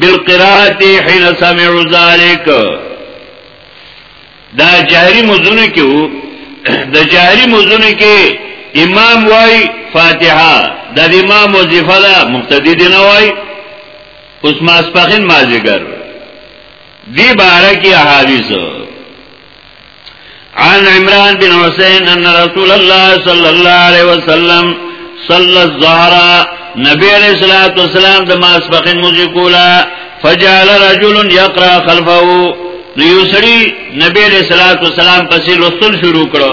بالقراءت حين سمعوا ذلك دا جهري مزونه کې وو د جهري مزونه کې امام وای فاتحه د امام وظیفه ده مقتدی دی نه وای اوس ماسپخین مازیګر دی باره کې احادیث عن عمران بن حسين أن رسول الله صلى الله عليه وسلم صلى الظهر نبي عليه الصلاة والسلام دماس فقين مزيقولا فجعل رجل يقرأ خلفه نو یو سړی نبی علیہ الصلوۃ والسلام پسې لوستل شروع کړو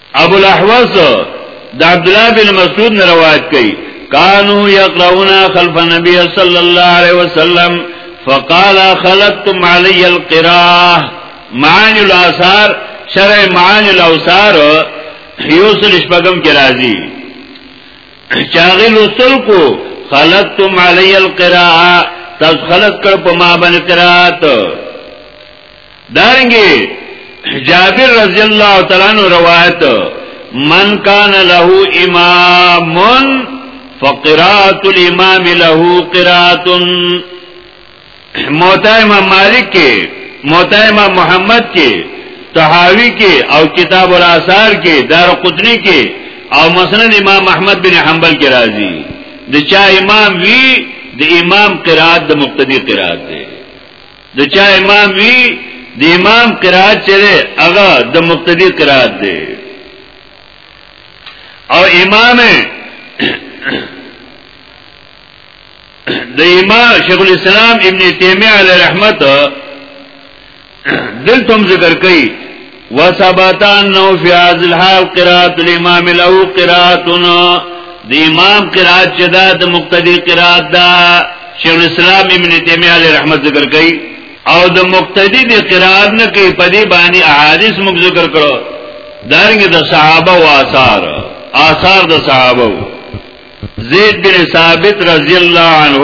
ابو الاحوص د عبد الله بن مسعود نه روایت کړي كانوا يقرؤون خلف النبي صلى الله عليه وسلم فقال خلقتم علي القراء معاني الاثار شرع معاني الاوثار یوسل شپغم کې راځي چاغي لوسل کو خلقتم علي القراء تاسو خلق کړ په ما باندې قرات دارنګي جابر رضی الله تعالی عنہ روایت من کان له امام فقرات الامام له قرات موتا امام مالک کې موتا امام محمد کې تحاوی کې او کتاب الاثار کې دار قطنی کې او مسند امام احمد بن حنبل کې راځي د چا امام وی د امام قرات د مقتدی قرات دی د چا امام وی د امام قرات چره هغه د مقتدی قرات دی او امام د امام شیخ الاسلام ابن تیمیه علی رحمت دلته ذکر کړي وثبت انه في هذا الحال قراءه الامام له قراءتنا د امام قرات چې دا د مقتدی قرات دا شیخ الاسلام ابن تیمیه علیه رحمت ذکر کوي او د مقتدی د قرات نه کوي په دې باندې احادیث موږ ذکر کړو دارنګه د صحابه او آثار آثار د صحابه زید بن ثابت رضی الله عنه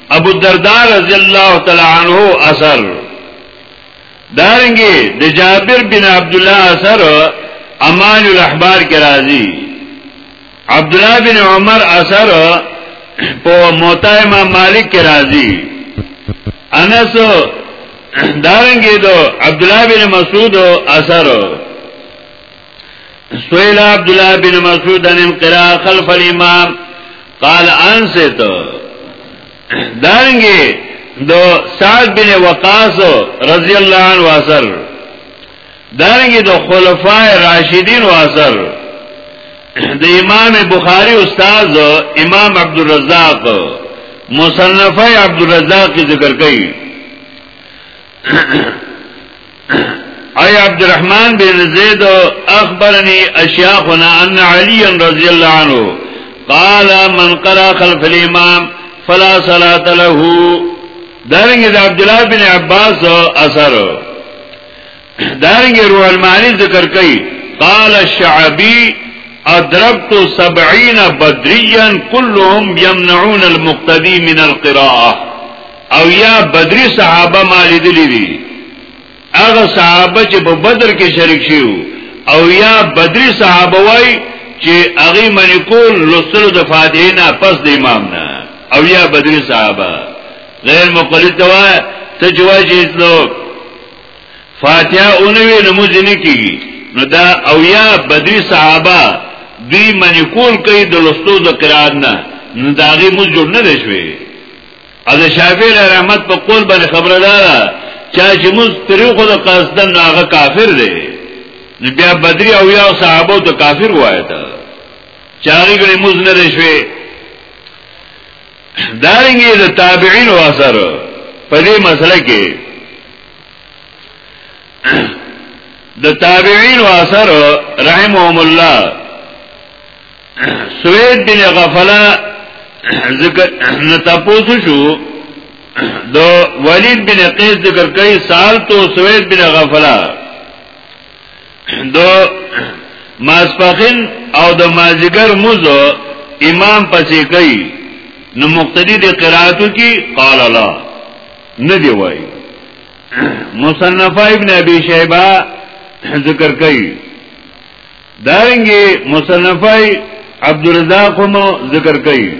ابو الدرداء رضی الله تعالی عنہ اثر دارنګي د جابر بن عبد الله اثر امان الاحبار کې راځي عبد الله بن عمر اثر په موطا امام مالک کې راځي انس دارنګي دو عبد الله بن مسعود اثر سویل عبد الله بن مسعود ان انقرا خلف الامام قال انست دانګي دو سعد بن وقاص رضی الله عنه واثر دانګي دو خلفای راشدین واثر د امام بخاری استاد امام عبد الرزاق مصنفه عبد الرزاق ذکر کوي ای عبدالرحمن بن زید اخبرني اشیاخنا ان علی رضی الله عنه قال من قرأ خلف الامام فلا صلاة له دارنګ د عبد الله بن عباس اثر دارنګ روح المعانی ذکر کوي قال الشعبي ادربت 70 بدريا كلهم يمنعون المقتدي من القراءه او یا بدری صحابه ما لیدلی دي هغه صحابه چې په بدر کې شریک شي او یا بدری صحابه وای چې هغه منی کول لوستلو د فاتحه نه پس د امام نه او یا بدری صحابه غیر مقلد ته وای ته چې وای چې نو فاتحه اونوي نماز نه کیږي نو دا او یا بدری صحابه دوی منی کول کوي د لوستلو د قران نه نو داغي موږ جوړ نه شوي او د شافعي رحمت په قول باندې خبره ده چا چې موږ تریو خو د قصدن هغه کافر دی نو بیا بدری او یا صحابه ته کافر وایي تا چاري ګړي موږ نه رشوي دارنګي د تابعین او اثر په دې مسله کې د تابعین او اثر رحمهم الله سوید بن غفلا ذکر نتاپوسو شو دو ولید بن قیس ذکر کئی سال تو سوید بن غفلا دو ماسپخین او د مازیګر موزو امام پسې کوي نو مقتدی د قراتو کې قال الله نه دی وای مصنف ابن ابي شيبه ذکر کوي دارنګي مصنفای عبدالرزاق هم ذکر کوي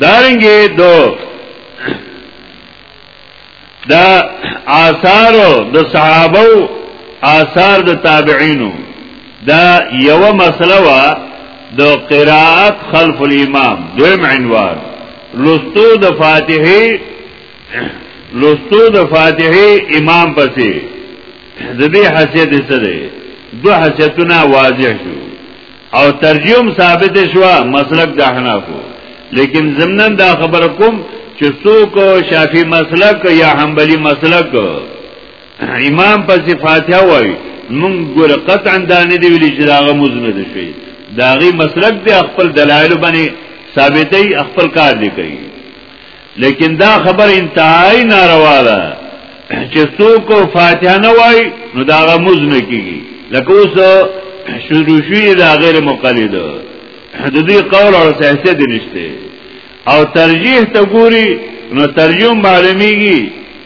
دارنګي دو دا آثار د صحابه آثار د تابعینو دا یو مسله وا د قراءت خلف الامام دویم عنوان لستو د فاتحه لوستو د فاتحه امام پسې د دې حیثیت څه دی دو حیثیتونه واضح شو او ترجم ثابت شو مسلک د احنافو لیکن ضمنن دا خبر کوم چې څوک شافعي مسلک یا حنبلي مسلک امام پسې فاتحه وایي مونږ ګور قطعا دا نه دی ویلي چې داغه مزنه دي شي داغي مسلک دی خپل دلایل باندې ثابتې خپل کار دی کوي لیکن دا خبر انتهای ناروا ده چې څوک فاتحه نه وای نو دا غموز نه کیږي لکه اوس شروع شوی دا غیر مقلد د دې قول او صحته دي نشته او ترجیح ته ګوري نو ترجمه معلومیږي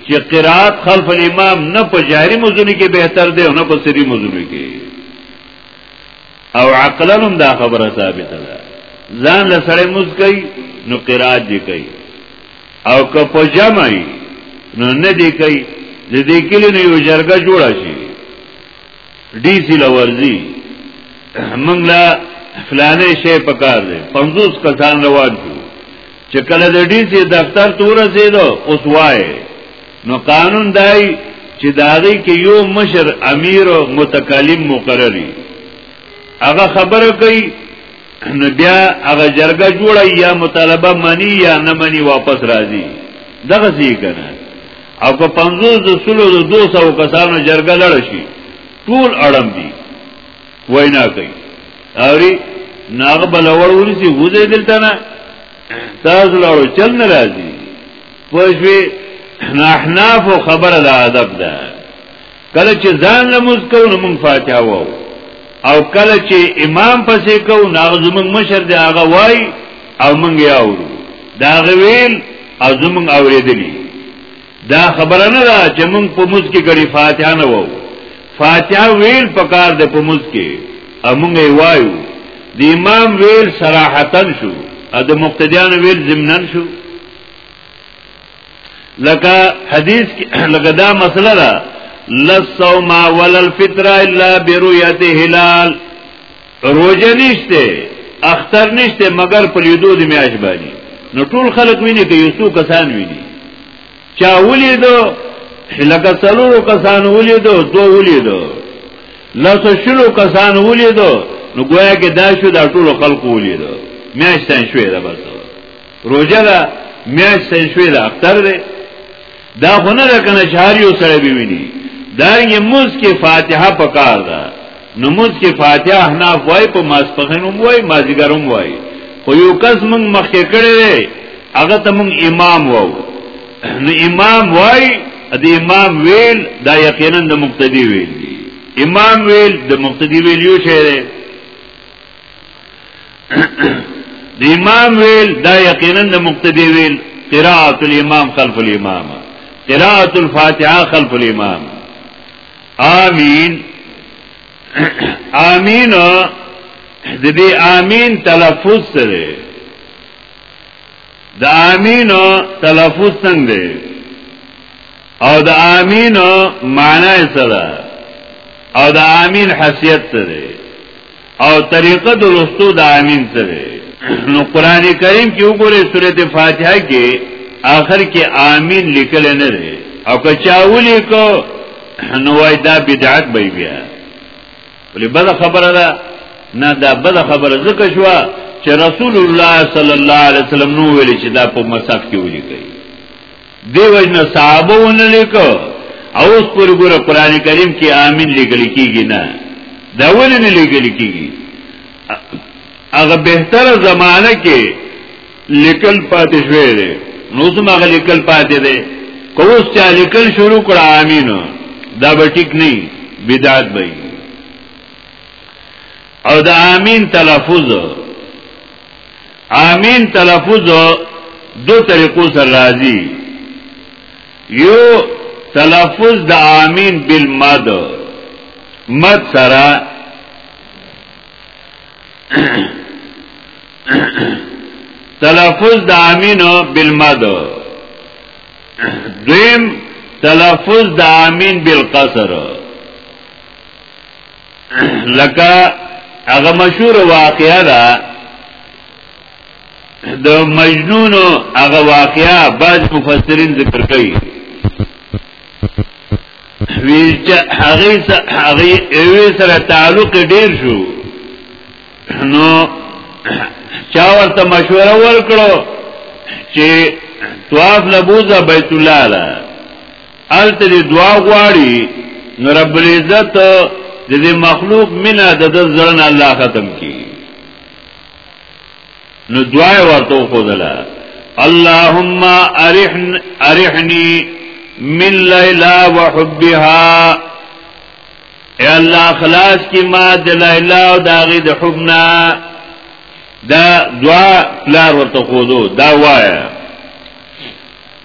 چې قرات خلف الامام نه په جاری مزونی کې بهتر دی او نه په سری مزونی کې او عقلا هم دا خبره ثابته ده ځان له سره موز کوي نو قرات دی کوي او که په جمع نو نه دی کوي د دې کلی نو یو جرګه جوړه شي ډي سي لورځي موږ لا فلانه شی پکار دی 50 کسان روان شو چې کله د ډي سي دفتر تور رسیدو اوس وای نو قانون دای چې داغي کې یو مشر امیر او متکلم مقرري هغه خبره کوي نو بیا هغه جرګه جوړه یا مطالبه منی یا نه منی واپس راځي دغه څه کنه او په 50 د سلو د 200 کسانو جرګه لړ شي ټول اړم دي وینا کوي اوري ناغ بلور ورسي وځي دلته نه تاسو لاړو چل نه راځي پوښوي احناف خبره د ادب ده کله چې ځان له مسکو نو مونږ فاتحه وو او کله چې امام پسې کو نو زمونږ مشر دی هغه وای او مونږ یې اورو دا غویل او زمونږ اوریدلی دا خبره نه ده چې موږ په موږ کې ګړي فاتحه نه وو فاتحه ویل پکار ده په موږ کې امونږ یې وایو د امام ویل صراحتن شو ا د مقتدیان ویل ضمنن شو لکه حدیث کې لکه دا مسله ده لصوم ولل فطر الا برؤيه هلال روزه نشته اختر نشته مگر په لیدو د میاش باندې نو ټول خلک ویني که یو څو کسان ویني چا ولیدو لکه څلورو کسان ولیدو دو ولیدو لاسو شلو کسان ولیدو نو گویا کې دا شو دا ټول خلکو ولیدو میاشتان شوې ده بس روجه دا میاش سې شوې دا اختر دی دا خو نه کنه چار یو سره به ویني دا یې موس کې فاتحه پکار ده نو موس کې فاتحه احناف وای په ماسپخین هم وای مازیګر هم وای خو یو کس موږ مخکې کړی دی هغه ته موږ امام وو نو امام وای د امام ویل دا یقینا د مقتدی ویل امام ویل د مقتدی ویل یو شی دی د امام ویل دا یقینا د مقتدی ویل قراءت الامام خلف الامام قراءت الفاتحه خلف الامام آمین آمین د دې آمین تلفظ سره د آمین تلفظ څنګه او د آمین معنی سره او د آمین حیثیت سره او طریقه د لوستو د امین سره نو قران کریم کې وګوره سورته فاتحه کې آخر کې امین لیکل نه دی او که چاولی کو نو وای دا بدعت به بیا ولې بل خبره ده نه دا بل خبره ځکه شو چې رسول الله صلی الله علیه وسلم نو ویل چې دا په مصحف کې ولیکي دی وجنه صحابه ونه لیکو او اوس پر ګوره قران کریم کې امین لیکل کیږي نه دا ولې نه لیکل کیږي هغه بهتره زمانہ کې لیکل پاتې شوی دی نو زما هغه لیکل پاتې دی کوس چې لیکل شروع کړه امین دا به ټیک نه بدعت به او دا امین تلفظ آمین تلفظ دو طریقو سر راضی یو تلفظ د آمین بالمد مد سرا تلفظ د آمین بالمد دویم تلفظ د آمین بالقصر لکه هغه مشهور واقعا ده د مجنون هغه واقعا بعض مفسرین ذکر کوي ویچ هغه هغه ایوه سره تعلق ډیر شو نو چا ورته مشوره ورکړو چې طواف لبوزه بیت الله ده الته دې دعا غواړي نو رب العزت د دې مخلوق منه د ځړن الله ختم کی نو دعا ورته خدلا اللهم ارحن ارحنی من لیلا وحبها اے الله خلاص کی ما د لیلا او داغه د حبنا دا دعا لار ورته خودو دا وایا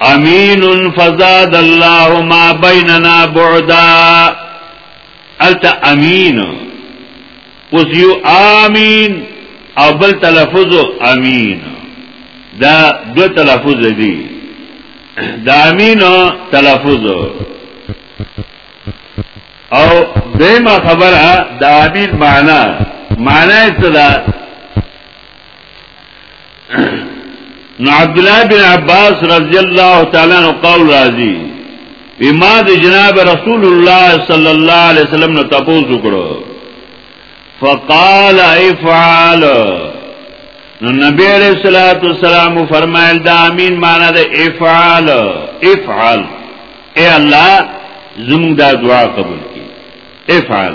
امین فزاد الله ما بیننا بعدا التا امین اوس یو امین او بل تلفظ امین دا دو تلفظ دی دا امین تلفظ او دیمه خبره دا امین معنا معنا څه ده نو عبد الله بن عباس رضی الله تعالی عنہ قول راضی بما د جناب رسول الله صلی الله علیه وسلم نو تاسو وکړو فقال افعل نو نبی علیہ الصلوۃ والسلام فرمایل دا امین معنی د افعال افعل اے الله زموږ دا دعا قبول کړي افعل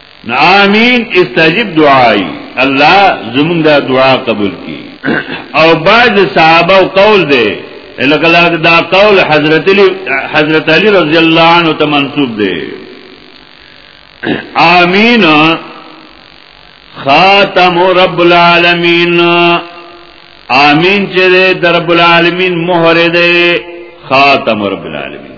آمین استجب دعای الله زمونږ دا دعا قبول کی او بعض صحابه قول دی لکه دا قول حضرت علی حضرت علی رضی الله عنه ته منسوب دی آمین خاتم رب العالمین آمین چې د رب العالمین مهر دی خاتم رب العالمین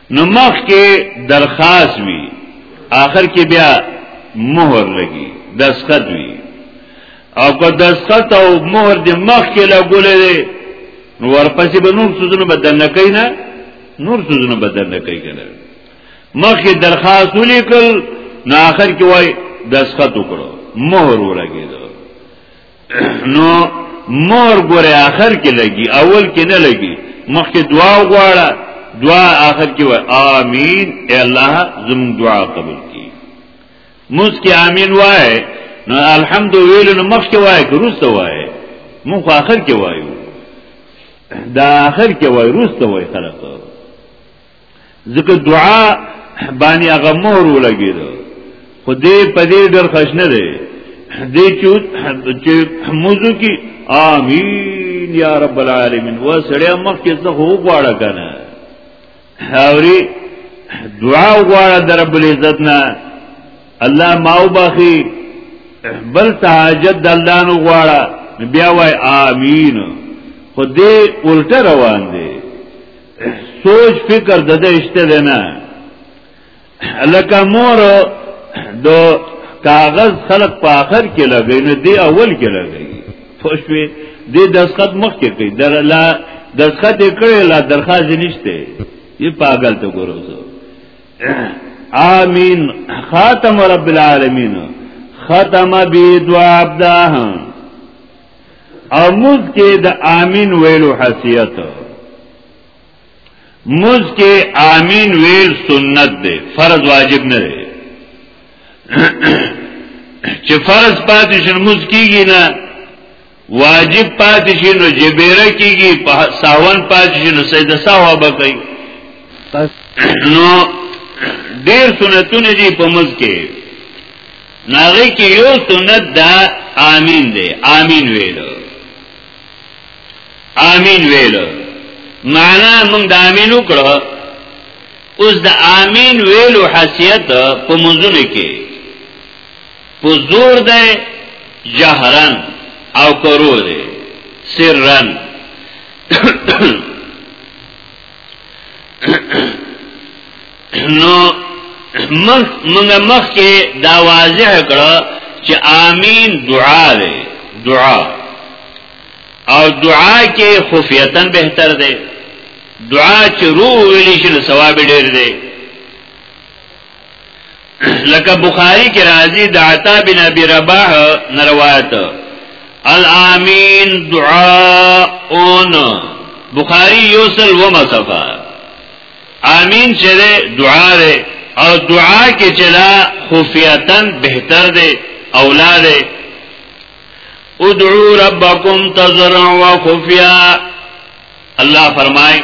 نو مخ کې درخواست وی آخر کې بیا مهر لګي دسخط وی او که دسخط او مهر د مخ کې لګولې دي نو ورپسې به نور سوزونه بدل نه کوي نه نور سوزونه بدل نه کوي کنه مخ کې درخواست ولیکل نو آخر کې وای دسخط وکړو مهر ولګیدو نو مور ګوره آخر کې لګي اول کې نه لګي مخکې دعا وغواړه دعا آخر کې وای آمین اے الله زموږ دعا قبول کړي موږ کې آمین وای نو الحمد ویل نو مخکې وای ګروسته وای موږ آخر کې وایو دا آخر کې وای روسته وای خلک ځکه دعا باندې هغه مهر ولګید خو دې په دې ډېر خوش نه دی دې چې موضوع کې امين یا رب العالمین و سړی مخ کې څه هو غواړه کنه اوري دعا غواړه در رب العزت نه الله ما وبخي بل تهاجت د الله نو غواړه بیا وای امين خو دې الټه روان دي سوچ فکر د دې اشته دی نه لکه مور د کاغذ خلق په آخر کې لګی نه دی اول کې لګی پښوی دې دسخط مخ کې کوي در لا دسخط یې کړی لا درخواست نشته یې پاگل ته ګورو آمین خاتم رب العالمین ختم بی دعا عبداهم اموز کې د امين ویلو حیثیت موز کې امين ویل سنت دی فرض واجب نه دی چې فرض پاتې شي موز کیږي نه واجب پاتې شي نو جبیره کیږي په ساون پاتې شي نو سیده ساوا به کوي نو ډیر سنتونه دي په موز کې ناغی که یو سنت دا آمین دی آمین ویلو آمین ویلو معنا مونږ د آمین وکړو اوس د آمین ویلو حیثیت په منځونه کې په زور دی جهرن او کرو دی سرن نو مخ موږ مخ کې دا واضح کړو چې امين دعا ده دعا او دعا کې خفیتا بهتر ده دعا چې روح ویل شي ثواب ډیر دی لکه بخاری کې راځي د عطا بن ابي رباح روایت الامین دعاء بخاری یوسل و مصفا امین چې دعا ده او دعا کې چې لا خفیتن بهتر ده اولاد ادعو ربکم تزرع و خفیا الله فرمای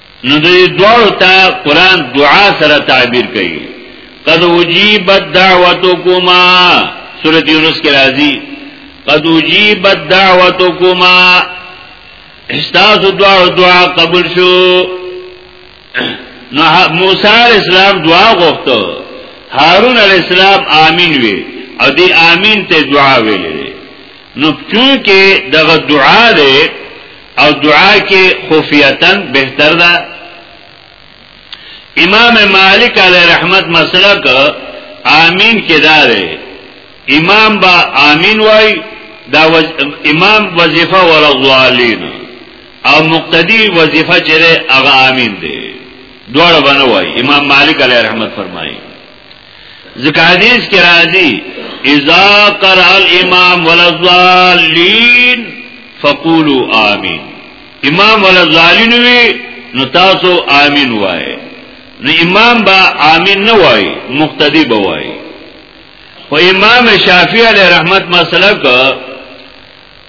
نو د دوړو ته قران دعا سره تعبیر کوي قد وجيبت دعوتكما سورۃ یونس کې راځي قد وجيبت دعوتكما استاذ دوړو دعا قبول شو نو موسی علی السلام دعا غوښته هارون علی السلام امين وي او دی امين ته دعا ویلې نو چونکه دغه دعا ده او دعا کې خفیتا بهتر ده امام مالک علی رحمت مسلک آمین کې داره امام با آمین وای دا وز... امام وظیفه ورغوالین او مقتدی وظیفه چره اغا آمین دی دوار بنوائی امام مالک علیہ رحمت فرمائی ذکر حدیث کی راضی اذا قرأ الامام والضالین فقولوا آمین امام والضالین وی نو تاسو آمین وای نو امام با آمین نه وای مقتدی به وای خو امام شافعی علیہ رحمت مسلک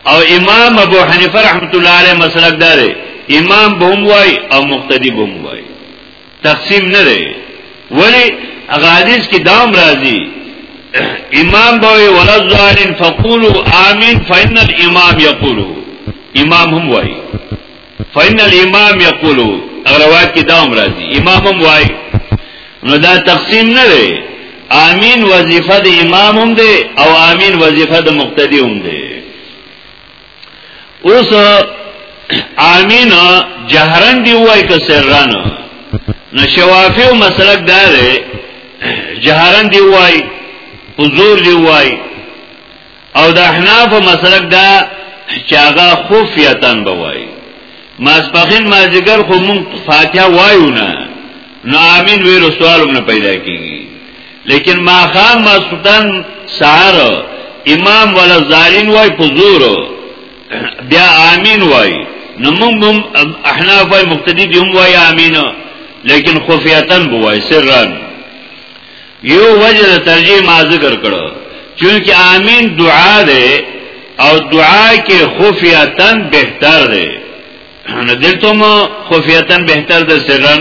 او امام ابو حنیفه رحمت الله علیه مسلک داره امام بوم وای او مقتدی بوم وای تقسیم نه دی ولی هغه حدیث کې دام راځي امام بوي ولا ظالم فقولوا امين فان الامام يقول امام هم وایي فان الامام يقول روایت کې دام راځي امام هم وایي نو دا تقسیم نه دی امین وظیفه د امام هم دی او امین وظیفه د مقتدی هم دی اوس امین جهرن دی وای که سرن نو شوافی او مسلک دا دی جهرن دی وای حضور دی وای او د احناف مسلک دا چې هغه خفیتن بوای ماسپخین مازیګر خو مونږ فاتحه وایو نه نو امین ویلو سوالم نه پیدا کیږي لیکن ما خام ما سلطان سهار امام ولا زارین وای پزور بیا آمین وای نمونگ هم احناف وای مقتدی بی هم وای آمین لیکن خفیتن بوای سرن یو وجه ترجیح ما ذکر کرو چونکہ آمین دعا دے او دعا کې خفیتن بهتر دی نو دلته مو خفیتن بهتر ده سرن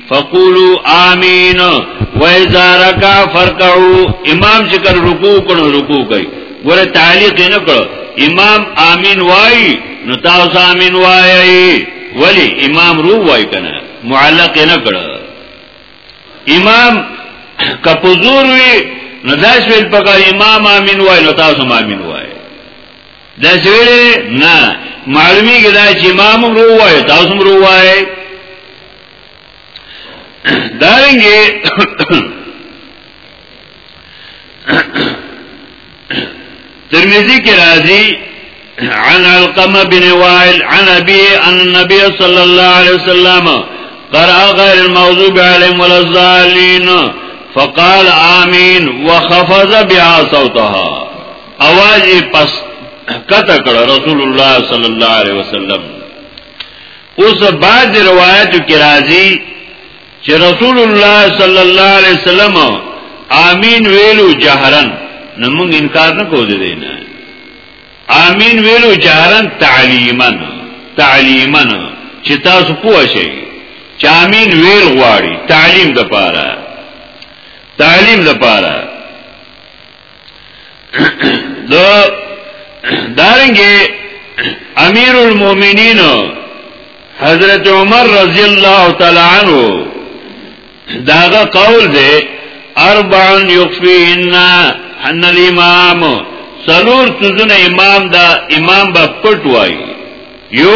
فقولوا آمین و اذا رکع فرکعوا امام چې کله رکوع کړو رکوع کوي ګوره تعلیق نه کړو امام آمین وای نو تاسو آمین وای ولی امام رو وای کنه معلق نه کړو امام کپوزور وی نو داس ویل پکار امام آمین وای نو تاسو آمین وای داس ویل نه معلومی کې دا چې امام رو وای تاسو رو وای دارنګي ترمذی کې راځي عن القمه بن وائل عن ابي ان النبي صلى الله عليه وسلم قرأ غير الموضوع عليهم ولا الضالين فقال آمين وخفض بها صوتها اواز پس کته کړ رسول الله صلی الله علیه وسلم اوس بعض روایتو کې راځي چې رسول الله صلی الله علیه وسلم امین ویلو جهرن نو موږ انکار نه کوو دې نه امین ویلو جهرن تعلیما تعلیما چې تاسو پوه شئ چې امین ویل غواړي تعلیم د پاره تعلیم د پاره دو دارنگی امیر المومنین حضرت عمر رضی اللہ تعالی عنہ داغه قول دی اربع یخفیهن ان الامام سلور تزن امام دا امام با پټ وای یو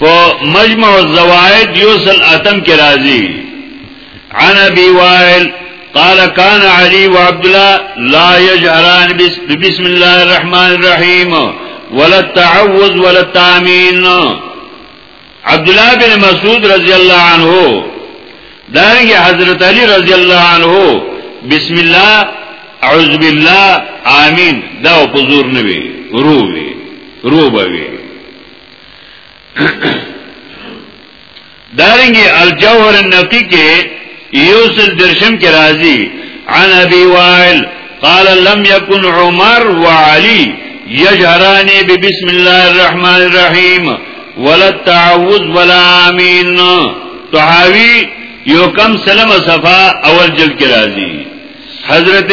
په مجمع الزوائد یوسل اتم کې راځي عن ابي وائل قال كان علي وعبد الله لا يجهران بسم الله الرحمن الرحيم ولا التعوذ ولا التامين عبد الله بن مسعود رضی الله عنه دانګي حضرت علي رضی الله عنه بسم الله اعوذ بالله امين دا حضور نبی روبي روبوي دارنګي الجوهر النقي کې یوسل درشم کې راځي عن ابي وائل قال لم يكن عمر وعلي يجهران ببسم الله الرحمن الرحيم ولا التعوذ ولا امين طحاوي یو کم سلم صفا اول جلد کې راځي حضرت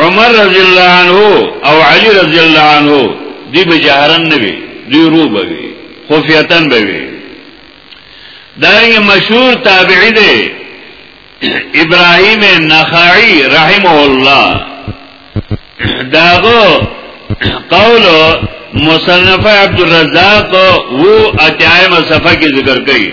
عمر رضی الله عنه او علی رضی الله عنه دی به جهرن نه وي دی رو به وي خفیتن به وي دارنګ مشهور تابعی دی ابراهیم نخعی رحمه الله داغو قول مصنف عبد الرزاق وو اتیایم صفحه کې ذکر کړي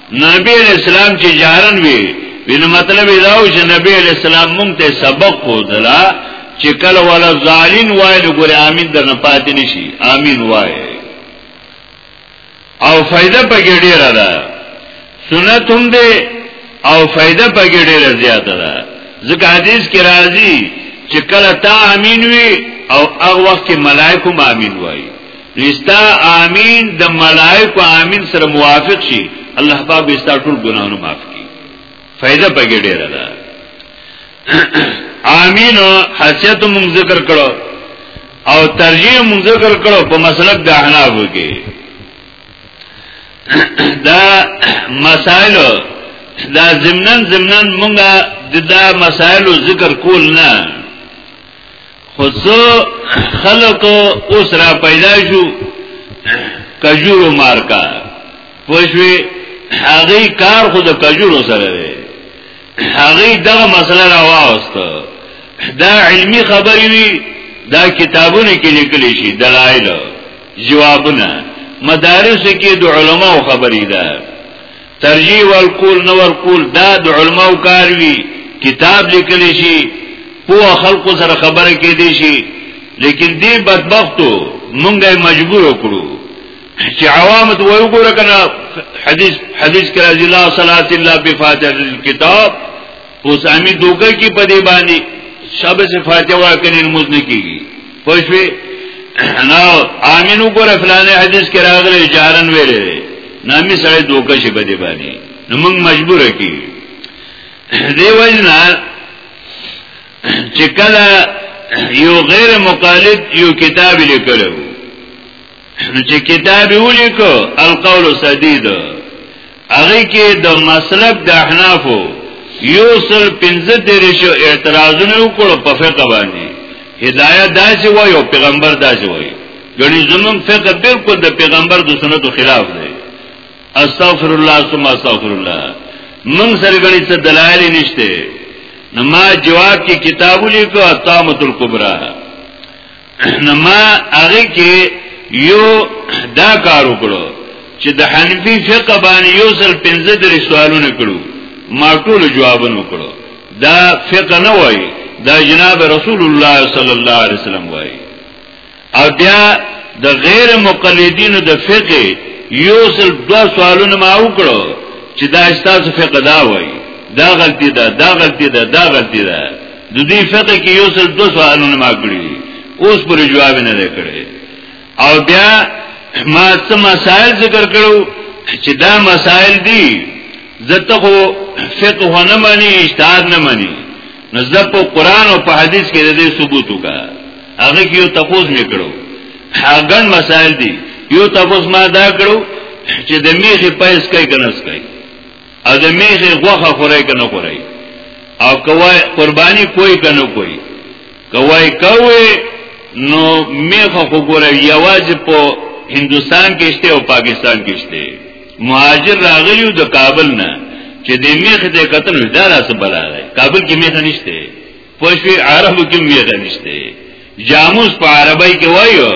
نبی علیہ السلام چې جارن وی وینو مطلب دا و چې نبی علیہ السلام مونږ ته سبق خودلا چې کله ولا ظالین وای نو ګور امین در نه پاتې نشي امین وای او فائدہ پکې ډیره ده سنت هم ده او فائدہ پکې ډیره زیاته ده ځکه حدیث کې راځي چې کله تا امین وی او هغه وخت کې ملائکه امین وای نستا آمین د ملائکو آمین سره موافق شي الله پاک به ستا ټول ګناهونه معاف کړي فائدہ پکې ډیره ده آمین حسیت مون ذکر کړو او ترجیح مون ذکر کړو په مسلک د احناف کې دا مسائل دا زمنن زمنن مونږه د دا مسائل ذکر کول نه خو څو خلق اوس را پیدا شو کجورو مارکا پوښوي هغه کار خو د کجورو سره دی هغه دا مسله را واوسته دا علمی خبرې وي دا کتابونه کې لیکل شي دلایل جوابونه مدارس کې د علماو خبرې ده ترجیح ورکول نه ورکول دا د علماو کار وی کتاب لیکل شي په خلکو سره خبره کې دي شي لیکن دې بدبختو مونږه مجبور کړو چې عوام ته وایو ګور کنه حدیث حدیث کې رضی الله صلوات الله بفاتح الكتاب اوس امي دوګه کې په دې باندې شابه صفات وا کنه المزن کیږي پښوی نو امین وګوره فلانه حدیث کې راغلی جارن ویلې نامی سره دوکه شي بده باندې نو موږ مجبور کی دی وجنا چې کله یو غیر مقالد یو کتاب لیکلو نو چې کتاب ولیکو القول سدید هغه کې د مسلک د احنافو یو سل پنځه درشو اعتراضونه وکړو په فقه باندې هدايت داسې وایو پیغمبر داسې وایي ګڼي زمون فقه بالکل د پیغمبر د سنتو خلاف دی استغفر الله ثم استغفر الله من سره ګڼي څه دلایل نشته نو ما جواب کې کتاب لیکو اتامت الکبرى نو ما هغه کې یو دا کار وکړو چې د حنفي فقه باندې یو ځل 15 درې سوالونه کړو ما ټول جوابونه وکړو دا فقه نه وای دا جناب رسول الله صلی الله علیه وسلم وای او بیا د غیر مقلدینو د فقه یو ځل دوا سوالونه ما وکړو چې دا استاسو فقه دا وای دا غلطی ده دا غلطی ده دا غلطی ده د دې فقه کې یو څل دو سوالونه ما کړی دي اوس پر جواب نه لکړي او بیا ما څه مسائل ذکر کړو چې دا مسائل دي زته خو فقه نه مانی اجتهاد نه مانی نزد په قران او په حدیث کې د دې ثبوت وکا هغه کې یو تفوز میکړو هغه مسائل دي یو تفوز ما دا کړو چې د میخي پیس کوي کنه کوي او د میخه غوخه خورای کنه خورای او کوای قربانی کوی کنه کوی کوای کوی نو میخه خو ګوره یواز په هندستان کې شته او پاکستان کې شته مهاجر راغلیو د کابل نه چې د میخه د قتل دار اس بلاله کابل کې میخه نشته پښوی عربو کې میغه نشته جاموس په عربی کې وایو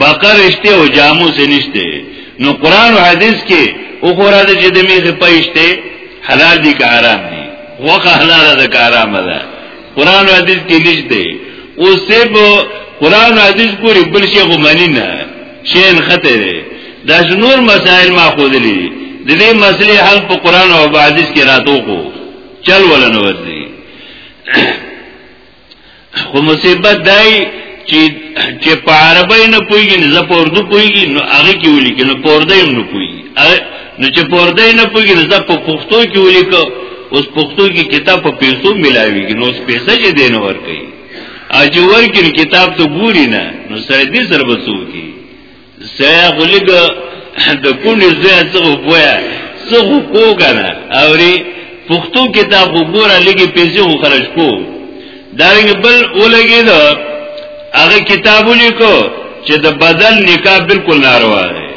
بقر اشته او جاموس نشته نو قران او حدیث کې او خورا د چې د میغه پېشته حلال دي که حرام دي وقه حلال ده که حرام ده قران او حدیث کې نشته او سب قران او حدیث پوری بل شی غو معنی نه شین خطه ده دا نور مسائل ما خو دي د دې مسلې حل په قران او حدیث کې راتو کو چل ولنه ورځي خو مصیبت دای چې چې په عربی نه پویږي نه په اردو پویږي نو هغه کې ولي کې نو په اردو هم نه پویږي نو چې په اردو نه پویږي نو په پښتو کې ولي کو اوس پښتو کې کتاب په پیسو ملاويږي نو اوس پیسې چې دین ور کوي اجور کې کتاب ته ګوري نه نو سره دې سره بسو کې سیا غلګ د کونی زوی څه وبویا څه کو کنه اوري پښتو کتاب وګوره لګي پیسې خو خرج کو دا بل ولګي دا هغه کتاب ولیکو چې د بدن نکاح بالکل ناروا دی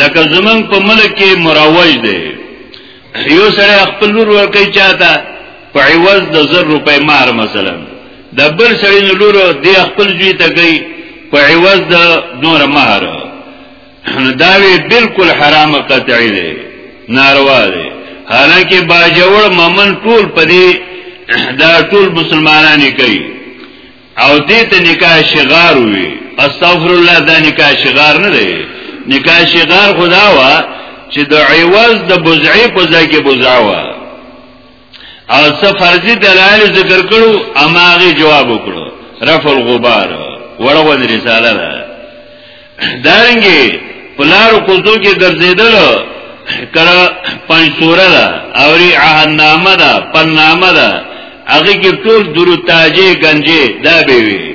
لکه زمنګ په ملک کې مروج دی یو سره خپل لور ورکړي چاته په عوض د زر روپۍ مار مثلا د بل سړي نو لور د خپل جوی ته کوي په عوض د نور مار دا وی بالکل حرام قطعی دی ناروا دی حالانکه باجوړ ممن ټول پدی دا ټول مسلمانانی کوي او دې ته نکاح شغار وي استغفر الله دا نکاح شغار نه دی نکاح شغار خدا وا چې د عوض د بزعي په ځای کې بزعا وا او څه فرضي دلایل ذکر کړو اماغه جواب وکړو رفع الغبار ورغون رساله ده دارنګي پلار کوزو کې ګرځیدل کړه پنځ سوره ده او ری عهد نامه ده پن نامه ده هغه کې ټول درو تاجه گنجه دا به وي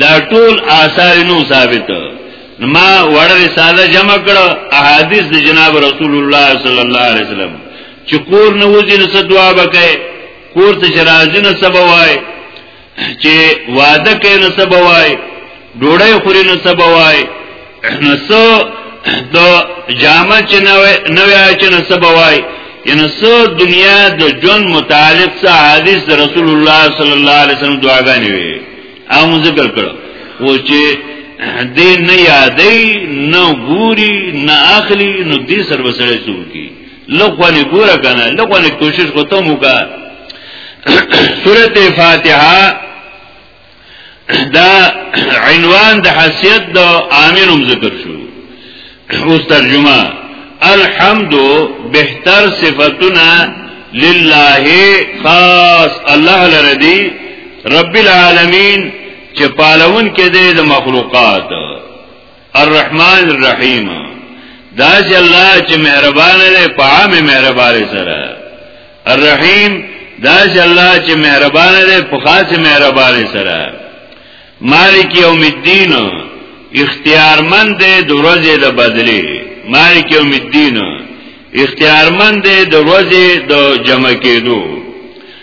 دا ټول آثار نو ثابت ما وړ رساله جمع کړه احادیث د جناب رسول الله صلی الله علیه وسلم چې کور نه وځي نو دعا وکړي کور ته چې راځي نو سبا وای چې واده کوي نو سبا وای ډوړی خوري نو سبا وای نو سو د جامه چې نو وای چې نو سبا وای یعنی سو دنیا د جون متعلق سه حدیث د رسول الله صلی الله علیه وسلم دعاګانې وي او ذکر کړو و چې دې نه یادې نه ګوري نه اخلي نو دې سر وسره څوکي لغوانی ګوره کنه لغوانی کوشش کوته موګه سورته فاتحه دا عنوان د حیثیت د عاملوم ذکر شو اوس ترجمه الحمد بهتر صفاتنا لله خاص الله لردی رب العالمین چې پالون کې د مخلوقات الرحمن الرحیم دا چې الله چې مهربان دی په عام مهربان سره الرحیم دا چې الله چې مهربان دی په خاص مهربان سره مالک یوم الدین اختیارمند دی د ورځې د بدلی مالک یوم الدین اختیارمند دی د ورځې د جمع کېدو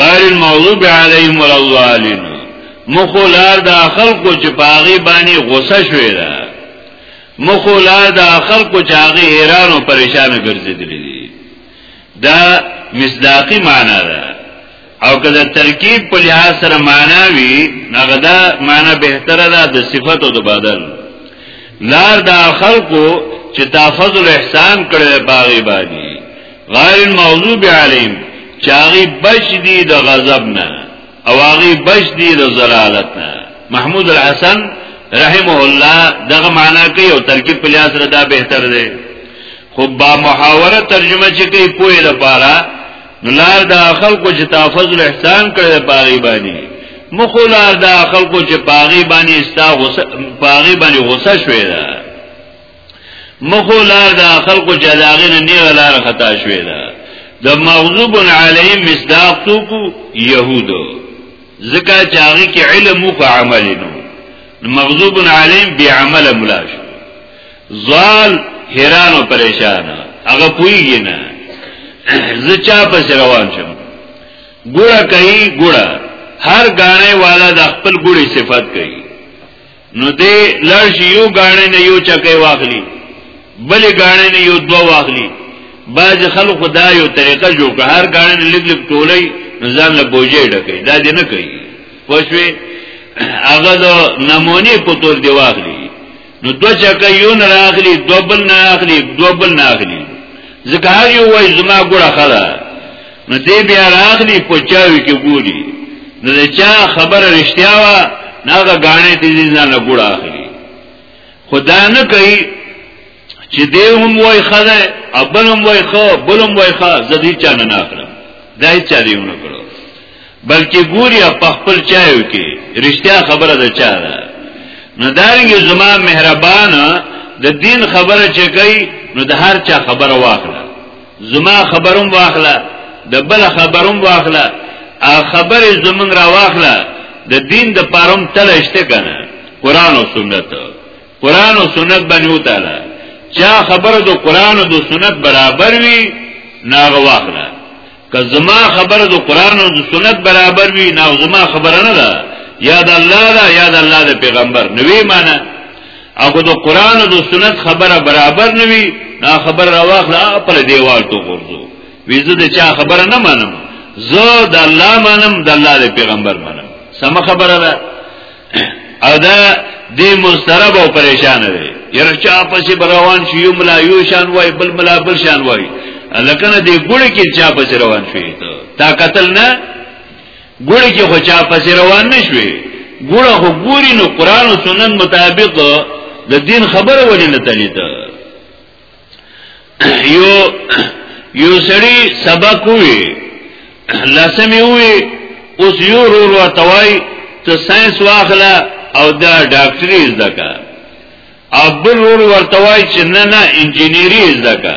غیر المغضوب علیهم ولا الضالین مخو لار د خلکو چې پاغي باندې غوسه شوې ده مخو لار د خلکو چې هغه حیران او پریشان ګرځېدلې دي دا مصداقی معنا ده او که د ترکیب په لحاظ سره معنا وي هغه دا معنا بهتره ده د صفت او د بدل لار د خلکو چې تافضل احسان کړي پاغي باندې غیر المغضوب علیهم چاغي بچ دي د غضب نه او هغه بچ دي د زلالت نه محمود الحسن رحمه الله دغه معنا کوي او ترکیب په لحاظ سره دا بهتر دی خو با محاوره ترجمه چې کوي پوهه لپاره نو لار دا خلکو چې تحفظ الاحسان کړی پاغي باندې مخو لار دا خلکو چې پاغي باندې استا غصه پاغي باندې غصه شوی ده مخو لار دا خلقو چې داغه نه نیغه لار خطا شوې ده د مغضوب علی مصداق توکو یهودو ځکه چې هغه کې علم او عمل نو مغضوب علی بی عمل ملاش زال حیران او پریشان هغه پویږي نه زچا پس روان شم ګوړه کوي ګوړه هر غاڼه والا د خپل ګوړي صفات کوي نو دې لړش یو غاڼې نه یو چکه واخلي بلې غاڼې نه یو دوه واخلي باز خلق دا یو طریقه جوړ کړ هر غاڼې نه لګ لګ ټولې ځان له بوجې ډکې دا دې نه کوي پښوی هغه د نمونې په تور دی واخلي نو دو چکه یو نه راخلي دوبل نه اخلي دوبل نه اخلي ځکه هر یو وای زما ګوره خلا نو دی بیا راغلی په چاوي کې ګوري نو د چا خبره رښتیا وا ناغه غاڼه دې ځان له ګوړه اخلي خدا نه کوي چې دی هم وای خزه ابل هم وای خو بل هم وای خو زدي چا نه اخلم دا هیڅ چا دیونه کړو بلکې ګوري په خپل چایو کې رښتیا خبره ده چا ده نو دارنګ زما مهربان د دین خبره چې کوي نو د هر چا خبره واخله زما خبروم واخله د بل خبروم واخله ا خبر زمون را واخله د دین د پاروم تلشته کنه قران او سنت قران او سنت باندې وتاله چا خبر د قران او د سنت برابر وي ناغه واخله که زما خبر د قران او د سنت برابر وي ناغه زما خبر نه ده یا د الله دا یا د الله د پیغمبر نوې معنی اګه د قران او د سنت خبره برابر نه وي دا خبر راواخله خپل دیوال ته ورځو ویزه د چا خبره نه منم زه د الله منم د الله د پیغمبر منم سم خبره ده او دا د مسترب او پریشان دی یره چا پسې روان شي یو ملا یو شان وای بل ملا بل شان وای لکه نه دی ګړي کې چا پسې روان شي ته تا قتل نه ګوړه کې خو چا پس روان نشوي ګوړه خو ګوري نو قران او سنن مطابق د دین خبره ولې نه تللی ته یو یو سړی سبق وی لاسم وی اوس یو رو رو توای ته ساينس واخله او دا ډاکټري زده کا ابل ور ورتوای چې نه نه انجینری زده کا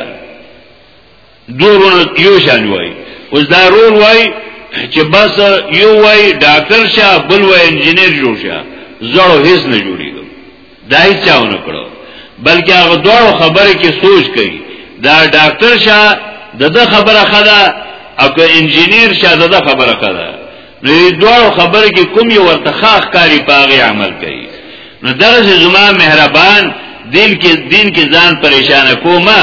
دورونه یو شان وای اوس دا رول وای چې بس یو وای ډاکټر شه بل وای انجنیر جوړ شه زړه هیڅ نه جوړیږي دا هیڅ چاونه کړو بلکې هغه دوه خبره کې سوچ کړي دا ډاکټر شه دغه خبره خدا او که انجنیر شه دغه خبره خدا نو دوه خبره کې کوم یو ورته خاخ کاری پاغه عمل کوي نو درس زما مهربان دین کې دین کې ځان پریشان کومه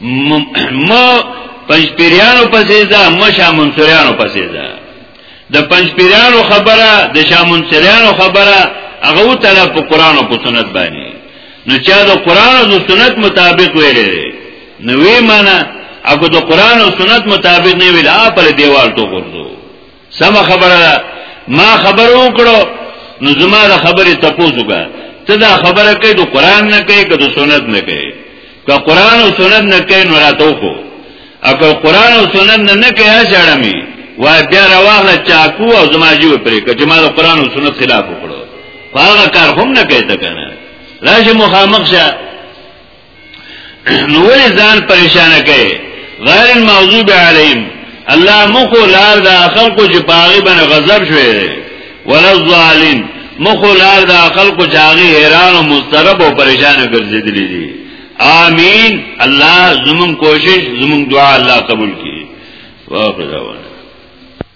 م پنځپیرانو پسې ځه م شامنصریانو پسې ځه د پنځپیرانو خبره د شامنصریانو خبره هغه تعالی په قران او په سنت باندې نو چا د قران او سنت مطابق ویلې نو وی معنا اګه د قران او سنت مطابق نه ویل اپل دیوال ته ورځو سم خبره ده ما خبر وکړو نو زما د خبرې تپوسو کا ته دا خبره کوي د قران نه کوي که د سنت نه کوي که قران او سنت نه کوي نو راتو خو اګه قران او سنت نه نه کوي ځړمي و بیا راوغله چاکو او زما جیو پرې کچې ما د قران او سنت خلاف وکړو هغه کار هم نه کوي ته کنه راشه مخامخ شه نو ولې ځان پریشان کړي غیر المغضوب علیهم الله مخو لار د خلکو چې پاغي باندې غضب شوی دی ولا الظالم مخو لار د خلکو چې هغه حیران او مضطرب او پریشان ګرځیدلی دي آمین الله زمون کوشش زمون دعا الله قبول کړي واخره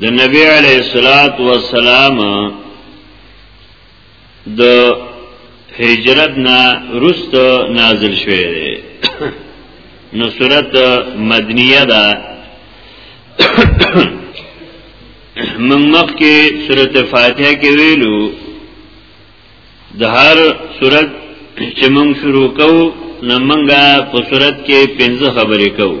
د نبی علیہ الصلات والسلام د هجرت نا رست نازل شوه دی نو صورت مدنیه ده من مخ کې صورت فاتحه کې ویلو د هر صورت چې موږ شروع کوو نو موږ په صورت کې پنځه خبرې کوو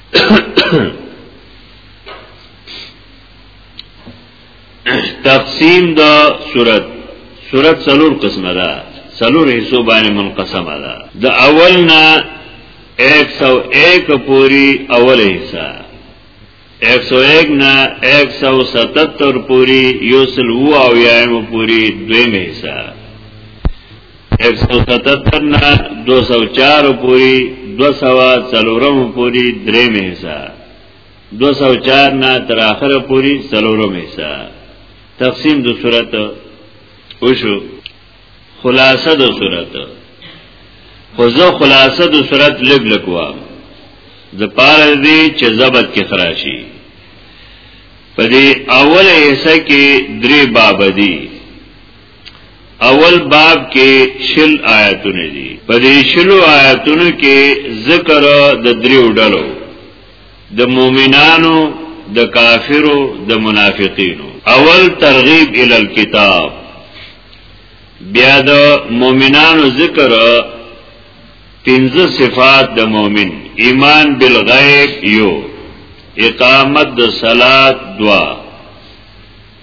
تقسیم دا صورت صورت سلور قسمه ده سلور حصو باندې منقسمه ده د اول نه 101 پوری اول حصہ 101 نه 177 پوری یوسل و او یایم پوری دویم حصہ 177 نه 204 پوری 204 پوری درې مېسا 204 نه تر اخره پوری څلورو مېسا تقسیم د صورت وشو خلاصه د صورت خو زه خلاصه د صورت لګ لکوا د پاره دی چې زبط کې خراشي په دې اوله حصہ کې درې باب دي اول باب کې شل آیاتونه دي په دې شلو آیاتونو کې ذکر د دریو ډلو د مؤمنانو د کافرو د منافقینو اول ترغیب ال الكتاب بیا د مؤمنانو ذکر پنځه صفات د مؤمن ایمان بالغیب یو اقامت د صلات دوا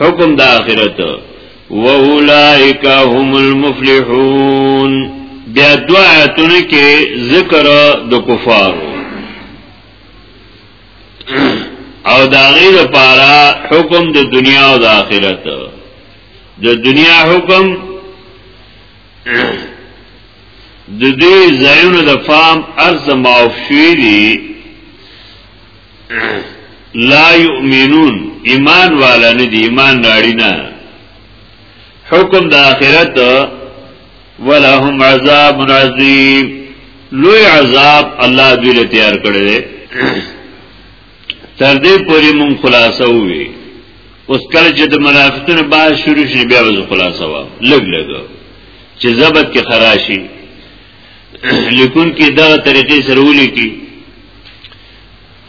حکم د اخرت و اولائک هم المفلحون بیا دعاتونه کې ذکر د کفار او دا غیر پارا حکم د دنیا او د آخرت د دنیا حکم د دې ځایونو د فام ارز معاف شوی دی لا یؤمنون ایمان والا نه دی ایمان راړي نه حکم د آخرت ولهم عذاب عظیم لوی عذاب الله دوی له تیار کړی دی تر دې پورې مون خلاصو وی اوس کله چې د منافقینو باز شروع شي بیا وځو خلاصو وا لګ لګ چې زبد کې خراشي لیکون کې دا طریقې سره ولي کی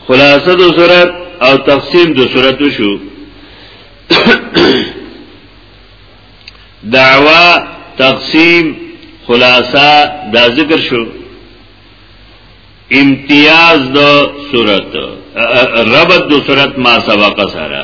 خلاصه د صورت او تقسیم د صورت شو دعوا تقسیم خلاصه دا ذکر شو امتیاز د صورت ربط د صورت ما سبق سره